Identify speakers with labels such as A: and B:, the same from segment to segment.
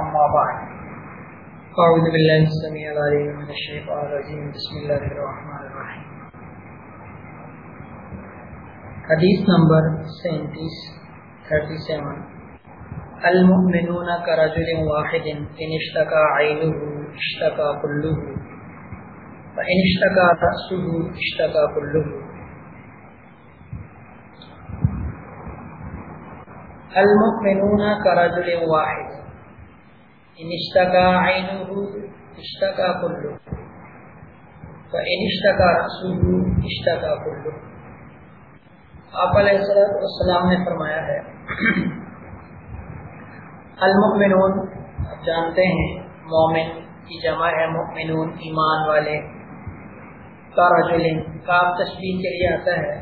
A: أما بعد. أعوذ بالله السميع العليم من الشيطان الرجيم. بسم الله الرحمن الرحيم. حدیث نمبر سینتیس تھرٹی سیون المؤمنون كرجل واحد، إن اشتكى عينه اشتكى كله. وإن اشتكى رأسه اشتكى كله. المؤمنون كرجل واحد. ان اشتكى آپ علیہ السلام نے فرمایا ہے، المؤمنون، آپ جانتے ہیں، مومن کی جمع ہے، مؤمنون، ایمان والے، کا رجل، کا تشبیح کے لیے آتا ہے،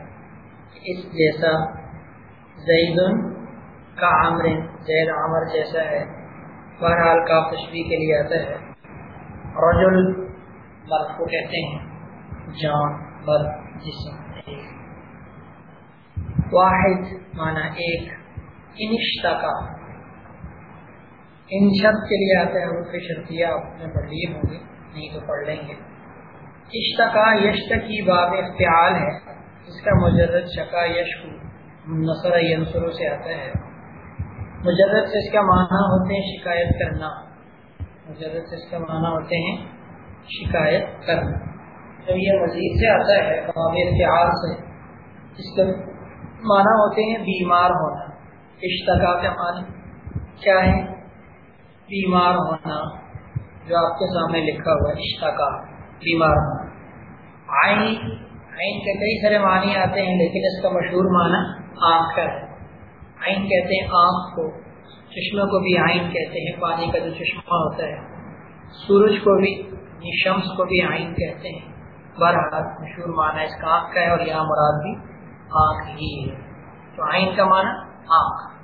A: اس جیسا زیدن کا عمر، زید عمر جیسا ہے بہرحال کا تشبیح کے لیے آتا ہے۔ رجل، مرد کو کہتے ہیں۔ جان، مرد، جسم۔ ایک واحد مانا ایک۔ انشتا کا۔ ان شرط کے لیے آتا ہے۔ روح شرطیہ آپ نے پڑھ لیے ہوں گے۔ نہیں تو پڑھ لیں گے۔ اشتقا یشت کی باب اختیال ہے۔ اس کا مجرد شکا یشک نصر ینصروں سے آتا ہے۔ مجرد سے اس کا معنی ہوتے ہیں شکایت کرنا۔ مجرد سے اس کا معنی ہوتے ہیں شکایت کرنا۔ جب یہ مزید سے آتا ہے باب اختیار سے۔ اس کا معنی ہوتے ہیں بیمار ہونا۔ اشتقا کا معنی کیا ہے؟ بیمار ہونا، جو آپ کے سامنے لکھا ہوا ہے اشتقا بیمار ہونا۔ آئین آئین کے کئی سارے معنی آتے ہیں، لیکن اس کا مشہور معنی آنکھ کا ہے آئین کہتے ہیں آنکھ کو چشمے کو بھی آئین کہتے ہیں، پانی کا جو چشمہ ہوتا ہے۔ سورج کو بھی یعنی شمس کو بھی آئین کہتے ہیں۔ بہرحال مشہور معنی اس کا آنکھ کا ہے اور یہاں مراد بھی آنکھ ہی ہے۔ تو آئین کا معنی آنکھ۔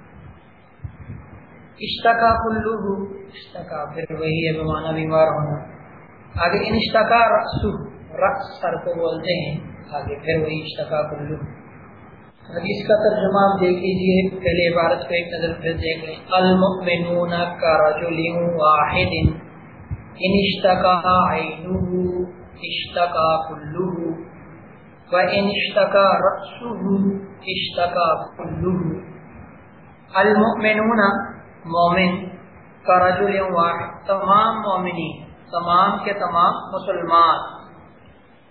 A: اشتقا کلو اشتقا پھر وہی ہے معنی بیمار ہونا۔ آگے ان اشتقا رقص رقص سر کو بولتے ہیں۔ آگے پھر وہی اشتقا کلو حدیث کا ترجمہ آپ دیکھ لیجیے پہلے عبارت کو ایک نظر پھر دیکھ لیں۔ المؤمنون کا رجل واحد ان اشتقا عینه اشتقا كله وان اشتقا رأسه اشتقا كله المؤمنون مومن کا رجل واحد، تمام مومنین، تمام کے تمام مسلمان۔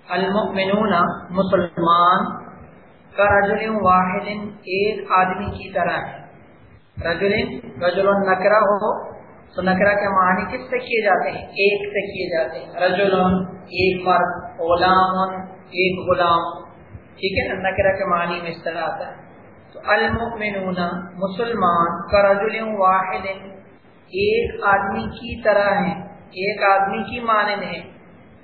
A: المؤمنون مسلمان رجل واحد ایک آدمی کی طرح ہے۔ رجل رجل نکرا ہو، تو نکرا کے معنی کس سے کیے جاتے ہیں؟ ایک سے کیے جاتے ہیں۔ رجل، ایک مرد، غلام، ایک غلام۔ ٹھیک ہے نکرا کے معنی میں اس طرح آتا ہے۔ تو المؤمنون، مسلمان کا رجل واحد ایک آدمی کی طرح ہے ایک آدمی کی مانند ہے۔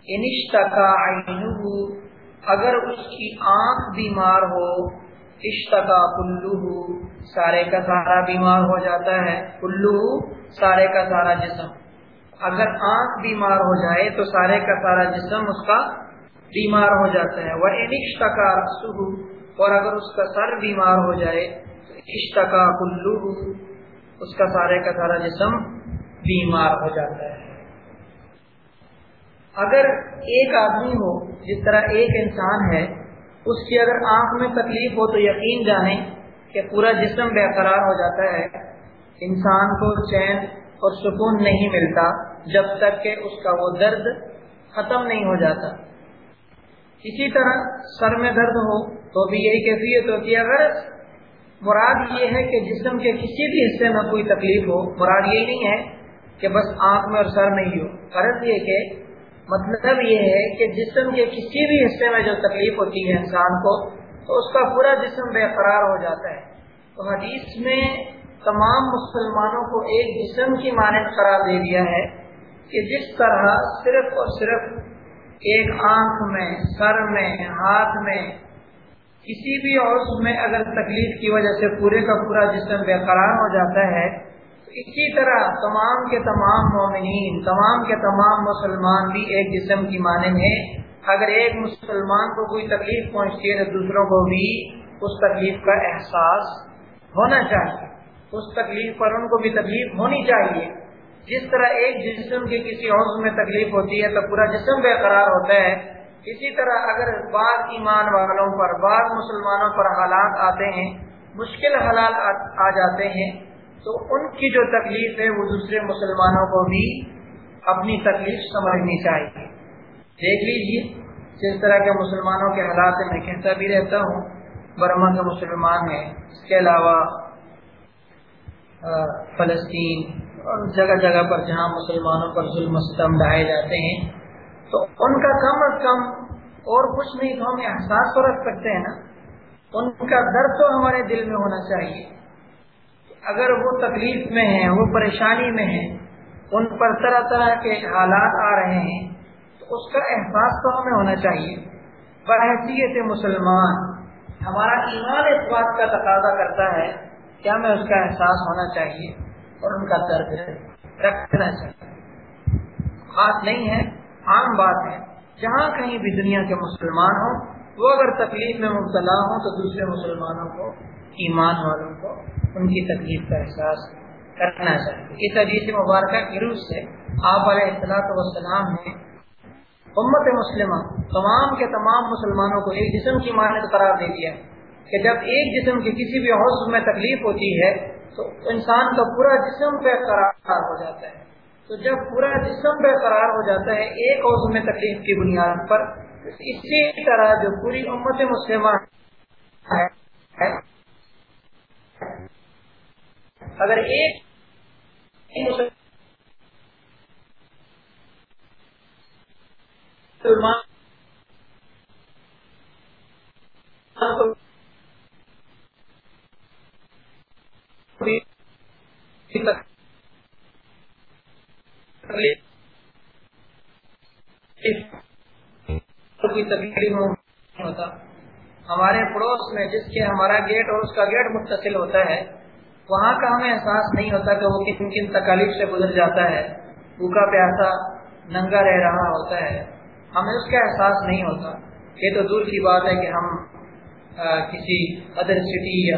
A: انشتقا عینہ اگر اس کی آنکھ بیمار ہو اشتقا کلو سارے کا سارا بیمار ہو جاتا ہے۔ کلو سارے کا سارا جسم۔ اگر آنکھ بیمار ہو جائے تو سارے کا سارا جسم اس کا بیمار ہو جاتا ہے۔ وہ انشتقا رسو اور اگر اس کا سر بیمار ہو جائے تو اشتقا کلو اس کا سارے کا سارا جسم بیمار ہو جاتا ہے۔ اگر ایک آدمی ہو، جس طرح ایک انسان ہے، اس کی اگر آنکھ میں تکلیف ہو تو یقین جانیں کہ پورا جسم بے قرار ہو جاتا ہے۔ انسان کو چین اور سکون نہیں ملتا جب تک کہ اس کا وہ درد ختم نہیں ہو جاتا۔ اسی طرح سر میں درد ہو تو بھی یہی کیفیت ہوتی ہے۔ اگر مراد یہ ہے کہ جسم کے کسی بھی حصے میں کوئی تکلیف ہو، مراد یہی نہیں ہے کہ بس آنکھ میں اور سر نہیں ہو۔ فرض یہ کہ مطلب یہ ہے کہ جسم کے کسی بھی حصے میں جو تکلیف ہوتی ہے انسان کو، تو اس کا پورا جسم بے قرار ہو جاتا ہے۔ تو حدیث میں تمام مسلمانوں کو ایک جسم کی مانند قرار دے دیا ہے کہ جس طرح صرف اور صرف ایک آنکھ میں، سر میں، ہاتھ میں، کسی بھی عرص میں اگر تکلیف کی وجہ سے پورے کا پورا جسم بے قرار ہو جاتا ہے اسی طرح تمام کے تمام مومنین، تمام کے تمام مسلمان بھی ایک جسم کی مانند ہیں۔ اگر ایک مسلمان کو کوئی تکلیف پہنچتی ہے تو دوسروں کو بھی اس تکلیف کا احساس ہونا چاہیے۔ اس تکلیف پر ان کو بھی تکلیف ہونی چاہیے۔ جس طرح ایک جسم کے کسی عضو میں تکلیف ہوتی ہے تو پورا جسم بے قرار ہوتا ہے۔ اسی طرح اگر بعض ایمان والوں پر، بعض مسلمانوں پر حالات آتے ہیں، مشکل حالات آ جاتے ہیں۔ تو ان کی جو تکلیف ہے وہ دوسرے مسلمانوں کو بھی اپنی تکلیف سمجھنی چاہیے۔ دیکھ لیجیے جس طرح کے مسلمانوں کے حالات میں کہتا بھی رہتا ہوں، برما کے مسلمان ہیں۔ اس کے علاوہ فلسطین اور جگہ جگہ پر جہاں مسلمانوں پر ظلم ستم ڈھائے جاتے ہیں، تو ان کا کم از کم اور کچھ نہیں تو ہم احساس تو رکھ سکتے ہیں نا۔ ان کا درد تو ہمارے دل میں ہونا چاہیے۔ اگر وہ تکلیف میں ہیں، وہ پریشانی میں ہیں، ان پر طرح طرح کے حالات آ رہے ہیں، تو اس کا احساس تو ہمیں ہونا چاہیے۔ بحیثیت مسلمان، ہمارا ایمان اس بات کا تقاضا کرتا ہے کہ ہمیں اس کا احساس ہونا چاہیے اور ان کا درد رکھنا چاہیے۔ خاص نہیں ہے، عام بات ہے۔ جہاں کہیں بھی دنیا کے مسلمان ہوں، وہ اگر تکلیف میں مبتلا ہوں، تو دوسرے مسلمانوں کو، ایمان والوں کو ان کی تکلیف کا احساس کرنا چاہیے۔ اس حدیث مبارکہ کی روح سے آپ علیہ اطلاع وسلام نے امت مسلمہ تمام کے تمام مسلمانوں کو ایک جسم کی مانت قرار دے دیا کہ جب ایک جسم کی کسی بھی عضو میں تکلیف ہوتی ہے تو انسان کا پورا جسم پہ قرار ہو جاتا ہے۔ تو جب پورا جسم پہ قرار ہو جاتا ہے ایک عضو میں تکلیف کی بنیاد پر اسی طرح جو پوری امت مسلمہ ہے اگر ایک مسلمان ہوتا ہمارے پڑوس میں جس کے ہمارا گیٹ اور اس کا گیٹ متصل ہوتا ہے وہاں کا ہمیں احساس نہیں ہوتا کہ وہ کن کن تکالیف سے گزر جاتا ہے۔ بھوکا پیاسا ننگا رہ رہا ہوتا ہے۔ ہمیں اس کا احساس نہیں ہوتا۔ یہ تو دور کی بات ہے کہ ہم کسی ادر سٹی یا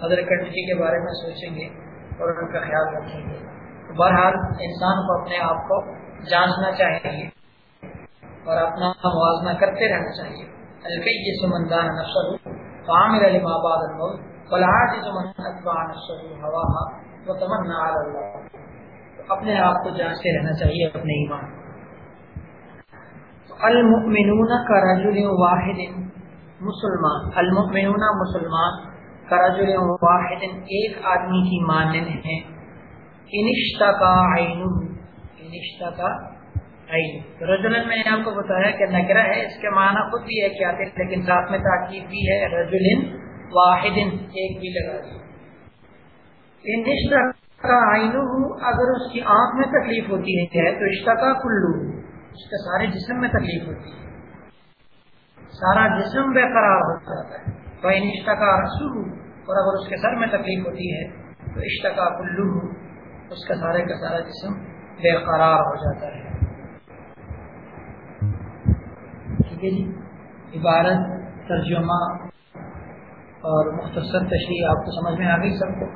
A: ادر کنٹری کے بارے میں سوچیں گے اور ان کا خیال رکھیں گے۔ بہرحال انسان کو اپنے آپ کو جاننا چاہیے اور اپنا موازنہ کرتے رہنا چاہیے۔ القی سمندان نشر عامر علی آباد المول فلاح سمن نشر ہوا وہ تمنا اپنے آپ کو جانتے رہنا چاہیے اپنے ایمان المؤمنون کا رجل واحد مسلمان. المؤمنون مسلمان کا رجل واحد ایک آدمی کی مانند ہے انشتہ کا عین انشتہ کا عین. رجلن میں نے آپ کو بتایا کہ نگرہ ہے، اس کے معنی خود بھی ہے کیا تھے لیکن ساتھ میں تاکید بھی ہے رجل واحد ایک بھی لگا دی۔ کا عین اگر اس کی آنکھ میں تکلیف ہوتی ہے، تو اشتہ کلو، اس کے سارے جسم میں تکلیف ہوتی ہے۔ سارا جسم بے قرار ہو جاتا ہے۔ تو ان اشتقا رسو اور اگر اس کے سر میں تکلیف ہوتی ہے، تو اشتقا کلو، اس کا سارے کا سارا جسم بے قرار ہو جاتا ہے۔ ٹھیک ہے جی؟ عبارت، ترجمہ اور مختصر تشریح آپ کو سمجھ میں آ گئی سب کو؟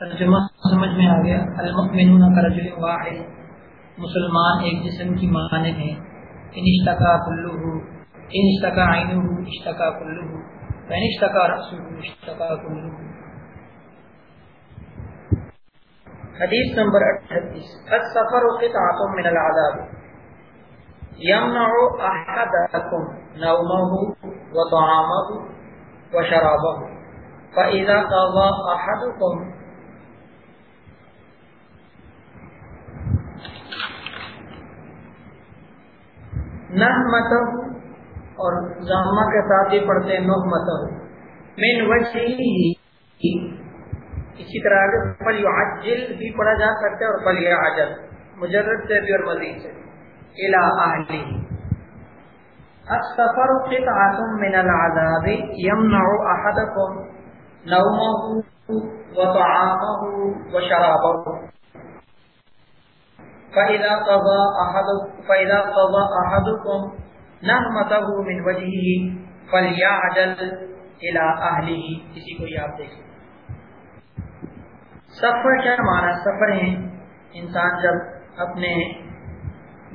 A: ترجمہ سمجھ میں آ گیا۔ المؤمنون کا رجل واحد، مسلمان ایک جسم کی مانند ہیں۔ ان اشتقا کلو ان اشتقا عین اشتقا کلو فین اشتقا رسول اشتقا کلو حدیث نمبر 38 السفر قطعه من العذاب۔ يمنع احدكم نومه وطعامه وشرابه. فاذا قضى احدكم نحمت اور زامہ کے ساتھ ہی پڑھتے ہیں نحمت من وجہ اسی طرح آگے فل عجل بھی پڑھا جا سکتا ہے اور فل عجل، مجرد سے بھی اور مزید سے، الى اہلی السفر قطعة من العذاب يمنع احدكم نومه وطعامه وشرابه. فَإِذَا قَضَى أَحَدُكُمْ فَإِذَا قَضَى أَحَدُكُمْ نَحْمَتَهُ مِنْ وَجْهِهِ فَلْيَعْجَلْ إِلَى أَهْلِهِ. کسی کو یاد دیکھیں۔ سفر کیا معنی سفر ہیں انسان جب اپنے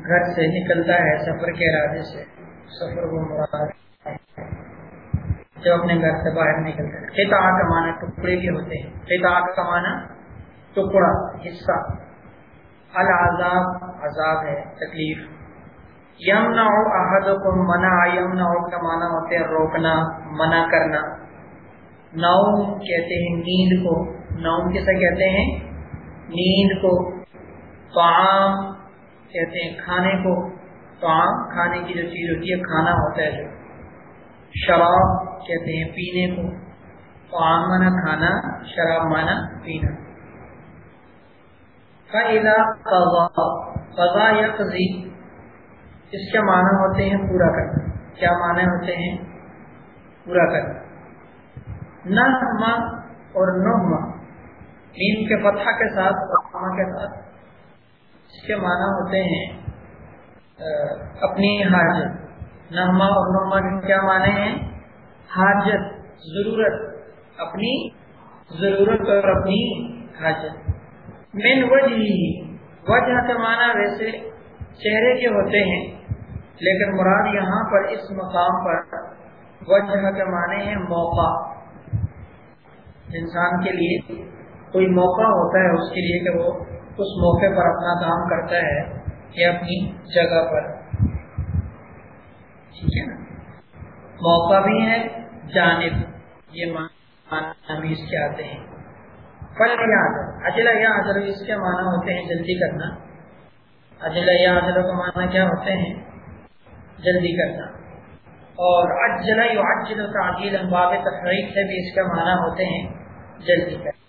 A: گھر سے نکلتا ہے، سفر کے ارادے سے سفر کو مراد جب اپنے گھر سے باہر نکلتا ہے خطا کا معنی ٹکڑے کے ہوتے ہیں۔ خطا کا معنی ٹکڑا، حصہ۔ العذاب، عذاب ہے، تکلیف۔ یمنا احد کو منع یمنا کا معنی ہوتے ہیں روکنا، منع کرنا۔ نوم کہتے ہیں نیند کو۔ نوم کیسا کہتے ہیں؟ نیند کو۔ طعام کہتے ہیں کھانے کو۔ طعام کھانے کی جو چیز ہوتی ہے، کھانا ہوتا ہے جو۔ شراب کہتے ہیں، پینے کو۔ طعام مانا کھانا، شراب مانا پینا۔ قضا یا قضی اس کے معنی ہوتے ہیں پورا کرنا۔ کیا معنی ہوتے ہیں؟ پورا کرنا۔ نہ اور نحما نیم کے فتح کے ساتھ کے ساتھ۔ اس کے معنی ہوتے ہیں اپنی حاجت نحما اور نحما کے کیا معنی ہیں؟ حاجت، ضرورت، اپنی ضرورت اور اپنی حاجت۔ من وجہ وجہ کا معنی ویسے چہرے کے ہوتے ہیں، لیکن مراد یہاں پر اس مقام پر وجہ کے معنی ہے موقع۔ انسان کے لیے کوئی موقع ہوتا ہے اس کے لیے کہ وہ اس موقع پر اپنا کام کرتا ہے۔ یا اپنی جگہ پر۔ ٹھیک ہے نا؟ موقع بھی ہے، جانب۔ یہ معنی اس کے آتے ہیں۔ پل یاد اجلا یا اجل اس کے معنی ہوتے ہیں، جلدی کرنا۔ اجلا یا اجلوں کا معنی کیا ہوتے ہیں؟ جلدی کرنا۔ اور اجلا یو اجل تعجیل باب تفریق سے بھی اس کا معنی ہوتے ہیں، جلدی کرنا۔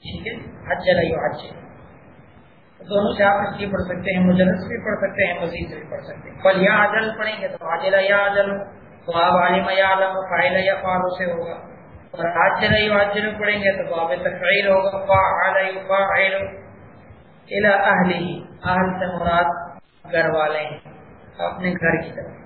A: ٹھیک ہے؟ اجلا یو اجل دونوں سے آپ اس لیے پڑھ سکتے ہیں، مجلس بھی پڑھ سکتے ہیں، مزید سے بھی پڑھ سکتے ہیں۔ پل یا اجل پڑھیں گے تو اجلا یا اجل تو آپ عالم یا عالم فائل یا فارو سے ہوگا۔ اور اجلا یو اجل پڑھیں گے تو باب تفعیل ہوگا۔ فاعل یو فاعل الى اہلی اہل سے مراد گھر والے ہیں، اپنے گھر کی طرف۔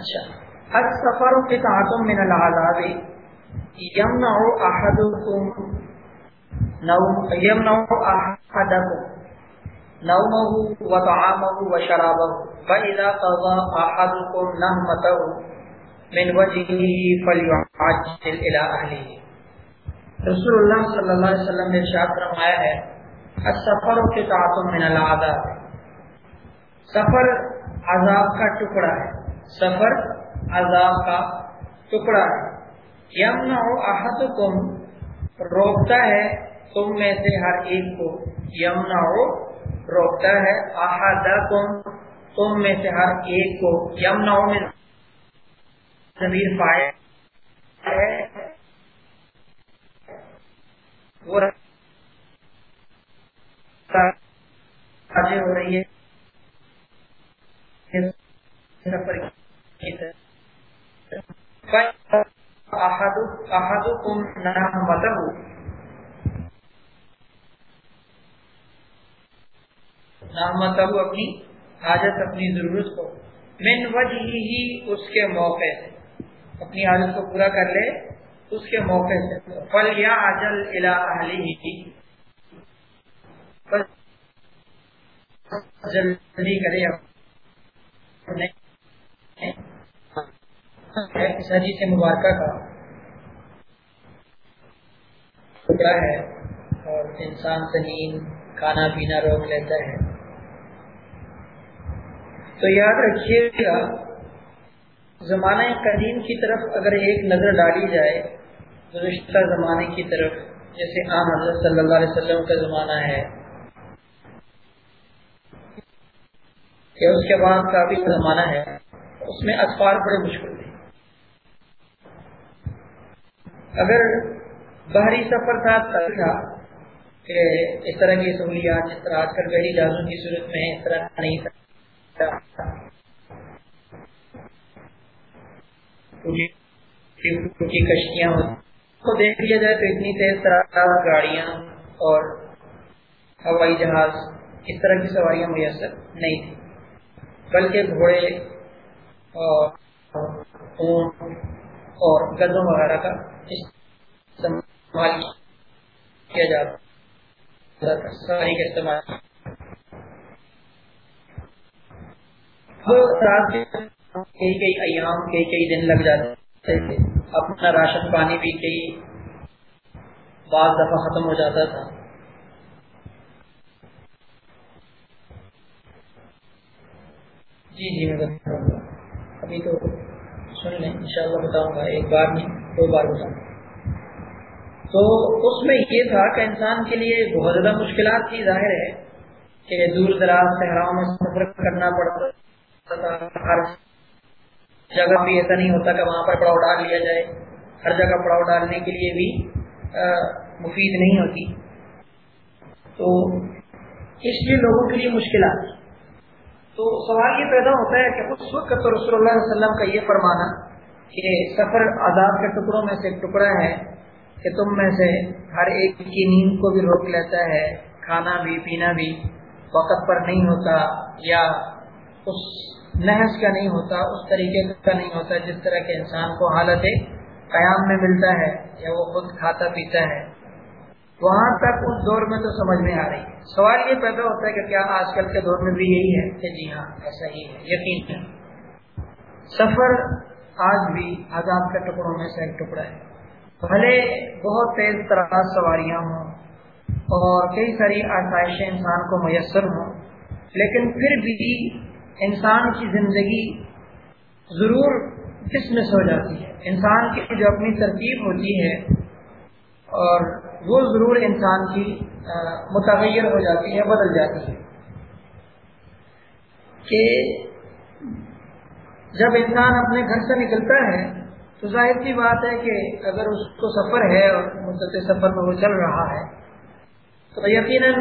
A: اچھا۔ السفر قطعۃ من العذاب۔ يمنع احدكم نو يمنع احدكم نومه وطعامه وشرابه فإذا قضى أحدكم نهمته من وجهه فليعجل إلى أهله۔ رسول اللہ صلی اللہ علیہ وسلم نے ارشاد فرمایا ہے السفر قطعۃ من العذاب۔ سفر عذاب کا ٹکڑا ہے۔ سفر عذاب کا ٹکڑا ہے۔ یمنع احدکم، روکتا ہے تم میں سے ہر ایک کو۔ یمنع روکتا ہے احدکم، تم میں سے ہر ایک کو۔ یمنا میں ضمیر پائے ہے۔ وہ ہو رہی ہے۔ احدکم نعمتہ نامتب اپنی حاجت، اپنی ضرورت کو، من وجہ ہی اس کے موقع سے۔ اپنی حاجت کو پورا کر لے، اس کے موقع سے۔ فل یا اجل الا اہلی جلدی کرے۔ اپنے اس حدیث مبارکہ کا ٹکڑا ہے؟ اور انسان سے نیند کھانا پینا روک لیتا ہے۔ تو یاد رکھیے گا زمانہ قدیم کی طرف اگر ایک نظر ڈالی جائے، گزشتہ زمانے کی طرف، جیسے عام حضرت صلی اللہ علیہ وسلم کا زمانہ ہے یا اس کے بعد کا بھی زمانہ ہے، اس میں اخبار بڑے مشکل تھے اگر باہری سفر تھا تھا کہ اس طرح کی سہولیات، جس طرح آج کل گہری جہازوں کی صورت میں اس طرح نہیں تھا۔ کشتیاں کو دیکھ لیا جائے تو اتنی تیز طرح گاڑیاں اور ہوائی جہاز، اس طرح کی سواریاں میسر نہیں تھی بلکہ گھوڑے اور اور گدوں وغیرہ کا استعمال کیا جاتا سواری کا استعمال کئی کئی ایام کئی کئی دن لگ جاتے تھے اپنا راشن پانی بھی کئی بعض دفعہ ختم ہو جاتا تھا جی جی میں ابھی تو سن لیں، انشاءاللہ بتاؤں گا، ایک بار نہیں، دو بار بتاؤں گا۔ تو اس میں یہ تھا کہ انسان کے لیے بہت زیادہ مشکلات کی ظاہر ہے کہ دور دراز صحراؤں میں سفر کرنا پڑتا تھا۔ ہر جگہ بھی ایسا نہیں ہوتا کہ وہاں پر پڑاؤ ڈال لیا جائے۔ ہر جگہ پڑاؤ ڈالنے کے لیے بھی مفید نہیں ہوتی۔ تو اس لیے لوگوں کے لیے مشکلات۔ تو سوال یہ پیدا ہوتا ہے کہ اس وقت تو رسول اللہ علیہ وسلم کا یہ فرمانا کہ سفر آزاد کے ٹکڑوں میں سے ایک ٹکڑا ہے کہ تم میں سے ہر ایک کی نیند کو بھی روک لیتا ہے، کھانا بھی، پینا بھی، وقت پر نہیں ہوتا یا اس نحس کا نہیں ہوتا، اس طریقے کا نہیں ہوتا جس طرح کے انسان کو حالت قیام میں ملتا ہے یا وہ خود کھاتا پیتا ہے۔ وہاں تک اس دور میں تو سمجھ میں آ رہی ہے۔ سوال یہ پیدا ہوتا ہے کہ کیا آج کل کے دور میں بھی یہی ہے کہ جی ہاں ایسا ہی ہے، یقین ہے۔ سفر آج بھی آزاد کے ٹکڑوں میں سے ایک ٹکڑا ہے۔ بھلے بہت تیز طرح سواریاں ہوں اور کئی ساری آسائشیں انسان کو میسر ہوں، لیکن پھر بھی انسان کی زندگی ضرور ڈسمس ہو جاتی ہے۔ انسان کی جو اپنی ترکیب ہوتی ہے اور وہ ضرور انسان کی متغیر ہو جاتی ہے، بدل جاتی ہے۔ کہ جب انسان اپنے گھر سے نکلتا ہے، تو ظاہر سی بات ہے کہ اگر اس کو سفر ہے اور مدت سفر میں وہ چل رہا ہے، تو یقیناً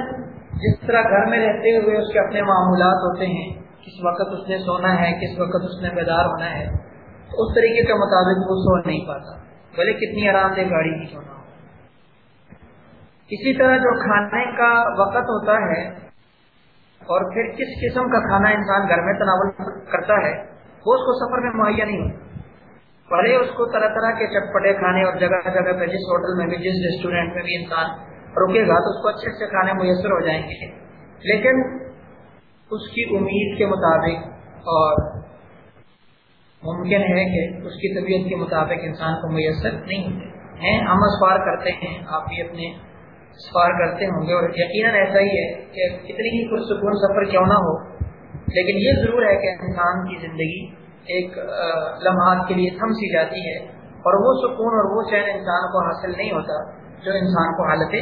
A: جس طرح گھر میں رہتے ہوئے اس کے اپنے معمولات ہوتے ہیں، کس وقت اس نے سونا ہے، کس وقت اس نے بیدار ہونا ہے، تو اس طریقے کے مطابق وہ سو نہیں پاتا۔ بھلے کتنی آرام دہ گاڑی کی سونا ہو۔ اسی طرح جو کھانے کا وقت ہوتا ہے اور پھر کس قسم کا کھانا انسان گھر میں تناول کرتا ہے، وہ اس کو سفر میں مہیا نہیں ہوتا۔ پڑھے اس کو طرح طرح کے چٹپٹے کھانے اور جگہ جگہ پہ، جس ہوٹل میں بھی، جس ریسٹورینٹ میں بھی انسان رکے گا، تو اس کو اچھے اچھے کھانے میسر ہو جائیں گے۔ لیکن اس کی امید کے مطابق اور ممکن ہے کہ اس کی طبیعت کے مطابق انسان کو میسر نہیں ہوتے ہیں، ہم اسفار کرتے ہیں، آپ بھی اپنے اسفار کرتے ہوں گے اور یقیناً ایسا ہی ہے کہ کتنی ہی پرسکون سفر کیوں نہ ہو، لیکن یہ ضرور ہے کہ انسان کی زندگی ایک لمحات کے لیے تھم سی جاتی ہے اور وہ سکون اور وہ چین انسان کو حاصل نہیں ہوتا جو انسان کو حالت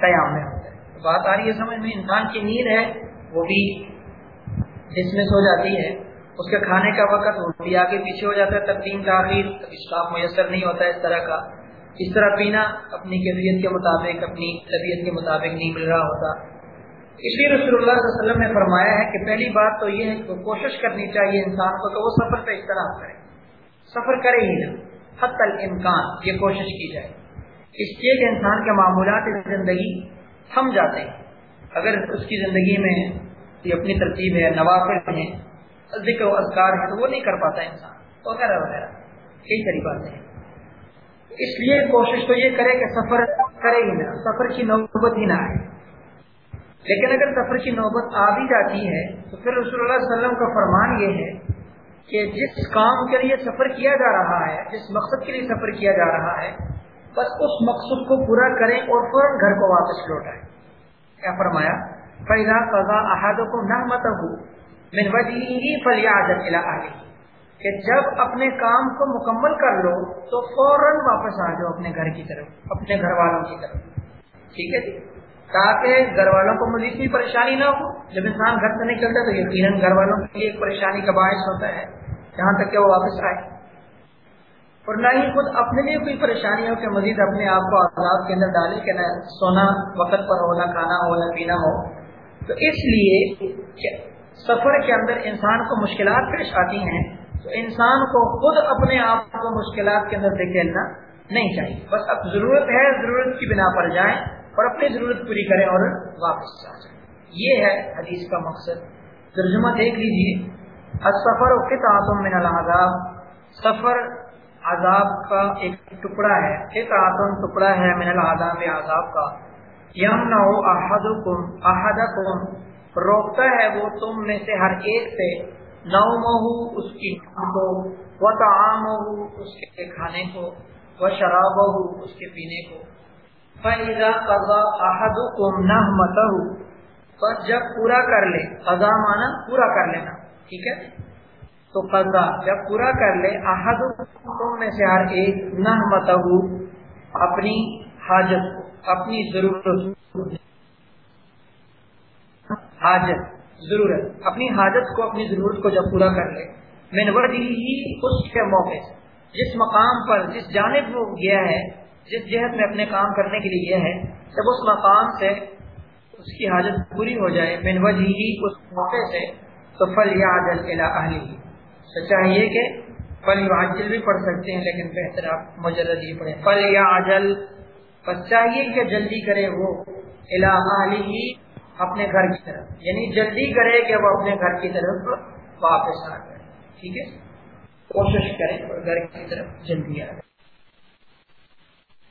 A: قیام میں ہوتا ہے۔ بات آ رہی ہے سمجھ میں، انسان کی نیند ہے، وہ بھی جس میں سو جاتی ہے، اس کے کھانے کا وقت وہ بھی آگے پیچھے ہو جاتا ہے تقدیم تاخیر اسٹاف میسر نہیں ہوتا اس طرح کا۔ اس طرح پینا اپنی کیفیت کے مطابق، اپنی طبیعت کے مطابق نہیں مل رہا ہوتا۔ اس لیے رسول اللہ صلی اللہ علیہ وسلم نے فرمایا ہے کہ پہلی بات تو یہ ہے کہ کوشش کرنی چاہیے انسان کو کہ وہ سفر پہ اختلاف کرے۔ سفر کرے ہی نہ حد تک امکان یہ کوشش کی جائے۔ اس لیے کہ انسان کے معمولات زندگی تھم جاتے ہیں۔ اگر اس کی زندگی میں یہ اپنی ترتیب ہے، نوافل ہیں، ذکر و اذکار ہے تو وہ نہیں کر پاتا انسان۔ وغیرہ وغیرہ۔ کئی ساری باتیں ہیں۔ اس لیے کوشش تو یہ کرے کہ سفر کرے ہی نہ، سفر کی نوبت ہی نہ آئے۔ لیکن اگر سفر کی نوبت آ بھی جاتی ہے، تو پھر رسول اللہ علیہ وسلم کا فرمان یہ ہے کہ جس کام کے لیے سفر کیا جا رہا ہے، جس مقصد کے لیے سفر کیا جا رہا ہے، بس اس مقصد کو پورا کریں اور فوراً گھر کو واپس لوٹائیں کیا فرمایا؟ فیضا فضا احاد کو نہ مت ہو من وجہ فلیادت آگے کہ جب اپنے کام کو مکمل کر لو تو فوراً واپس آ جاؤ اپنے گھر کی طرف، اپنے گھر والوں کی طرف۔ ٹھیک ہے جی؟ تاکہ گھر والوں کو مزید بھی پریشانی نہ ہو۔ جب انسان گھر سے نکلتا تو یقیناً گھر والوں کے لیے ایک پریشانی کا باعث ہوتا ہے، جہاں تک کہ وہ واپس آئے۔ اور نہ ہی خود اپنے لیے کوئی پریشانی ہو کہ مزید اپنے آپ کو آزاد کے اندر ڈالے کہ نہ سونا وقت پر ہو، نہ کھانا ہو، نہ پینا ہو۔ تو اس لیے سفر کے اندر انسان کو مشکلات پیش آتی ہیں تو انسان کو خود اپنے آپ کو مشکلات کے اندر دکھیلنا نہیں چاہیے۔ بس اب ضرورت ہے، ضرورت کی بنا پر جائیں اور اپنی ضرورت پوری کریں اور واپس آ جائیں۔ یہ ہے حدیث کا مقصد۔ ترجمہ دیکھ لیجیے سفر من العذاب۔ سفر عذاب کا ایک ٹکڑا ہے۔ ایک آتم ٹکڑا ہے من العذاب عذاب کا۔ یم نہ روکتا ہے وہ تم میں سے ہر ایک سے۔ نو اس کی کو وہ تعام اس کے کھانے کو وہ شراب اس کے پینے کو۔ فَإِذَا قَضَى أَحَدُكُمْ نَهْمَتَهُ پر جب پورا کر لے قضا مانا پورا کر لینا، ٹھیک ہے؟ تو قضا جب پورا کر لے احد میں سے ہر ایک نحمتہو، اپنی حاجت کو، اپنی ضرورت حاجت۔ ضرورت اپنی حاجت کو، اپنی ضرورت کو جب پورا کر لے۔ میں ہی اس کے موقع سے، جس مقام پر، جس جانب وہ گیا ہے، جس جہت میں اپنے کام کرنے کے لیے گیا ہے، جب اس مقام سے اس کی حاجت پوری ہو جائے من وجہ ہی اس موقع سے، تو فل یا عجل اہلی تو چاہیے کہ فل عجل بھی پڑھ سکتے ہیں، لیکن بہتر آپ مجرد ہی پڑھیں۔ فل یا عجل بس چاہیے کہ جلدی کرے وہ۔ اہلی اپنے گھر کی طرف۔ یعنی جلدی کرے کہ وہ اپنے گھر کی طرف واپس آ جائے ٹھیک ہے؟ کوشش کریں اور گھر کی طرف جلدی آ جائے۔